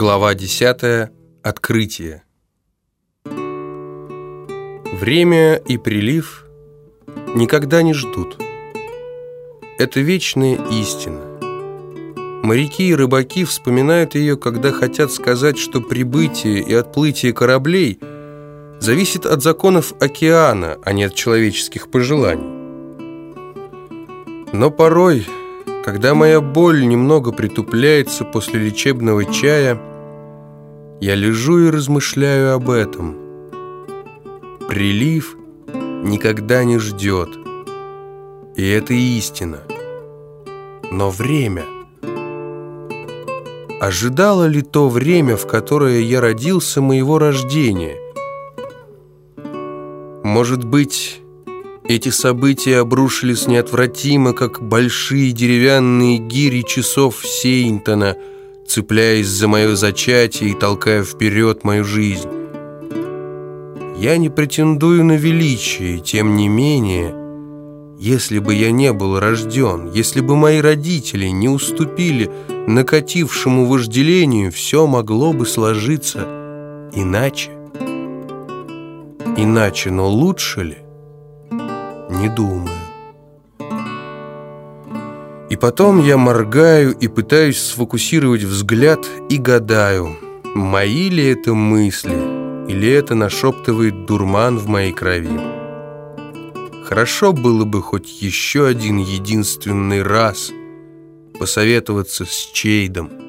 Глава 10. Открытие. Время и прилив никогда не ждут. Это вечная истина. Моряки и рыбаки вспоминают ее, когда хотят сказать, что прибытие и отплытие кораблей зависит от законов океана, а не от человеческих пожеланий. Но порой когда моя боль немного притупляется после лечебного чая, я лежу и размышляю об этом. Прилив никогда не ждет. И это истина. Но время... Ожидало ли то время, в которое я родился, моего рождения? Может быть... Эти события обрушились неотвратимо, как большие деревянные гири часов Сейнтона, цепляясь за мое зачатие и толкая вперед мою жизнь. Я не претендую на величие, тем не менее, если бы я не был рожден, если бы мои родители не уступили накатившему вожделению, все могло бы сложиться иначе. Иначе, но лучше ли? не думаю. Потом я моргаю и пытаюсь сфокусировать взгляд и гадаю, мои ли это мысли, или это нашептывает дурман в моей крови. Хорошо было бы хоть еще один единственный раз посоветоваться с Чейдом.